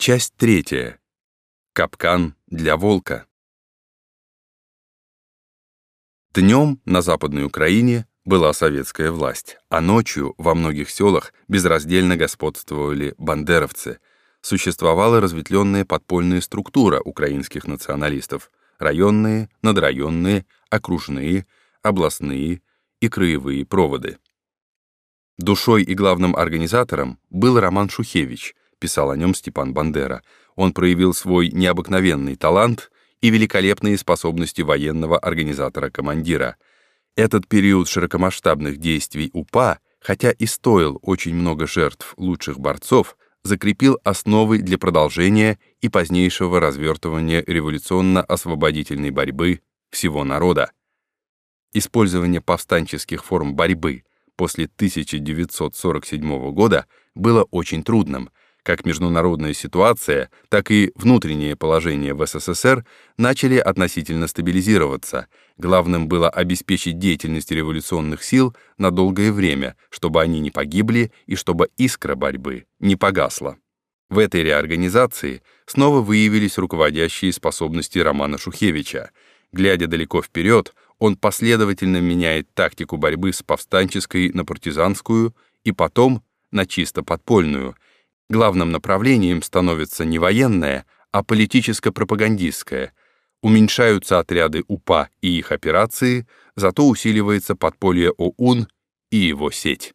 Часть третья. Капкан для волка. Днем на Западной Украине была советская власть, а ночью во многих селах безраздельно господствовали бандеровцы. Существовала разветвленная подпольная структура украинских националистов — районные, надрайонные, окружные, областные и краевые проводы. Душой и главным организатором был Роман Шухевич, писал о нем Степан Бандера. Он проявил свой необыкновенный талант и великолепные способности военного организатора-командира. Этот период широкомасштабных действий УПА, хотя и стоил очень много жертв лучших борцов, закрепил основы для продолжения и позднейшего развертывания революционно-освободительной борьбы всего народа. Использование повстанческих форм борьбы после 1947 года было очень трудным, как международная ситуация, так и внутреннее положение в СССР начали относительно стабилизироваться. Главным было обеспечить деятельность революционных сил на долгое время, чтобы они не погибли и чтобы искра борьбы не погасла. В этой реорганизации снова выявились руководящие способности Романа Шухевича. Глядя далеко вперед, он последовательно меняет тактику борьбы с повстанческой на партизанскую и потом на чисто подпольную – Главным направлением становится не военное, а политическо-пропагандистское. Уменьшаются отряды УПА и их операции, зато усиливается подполье ОУН и его сеть.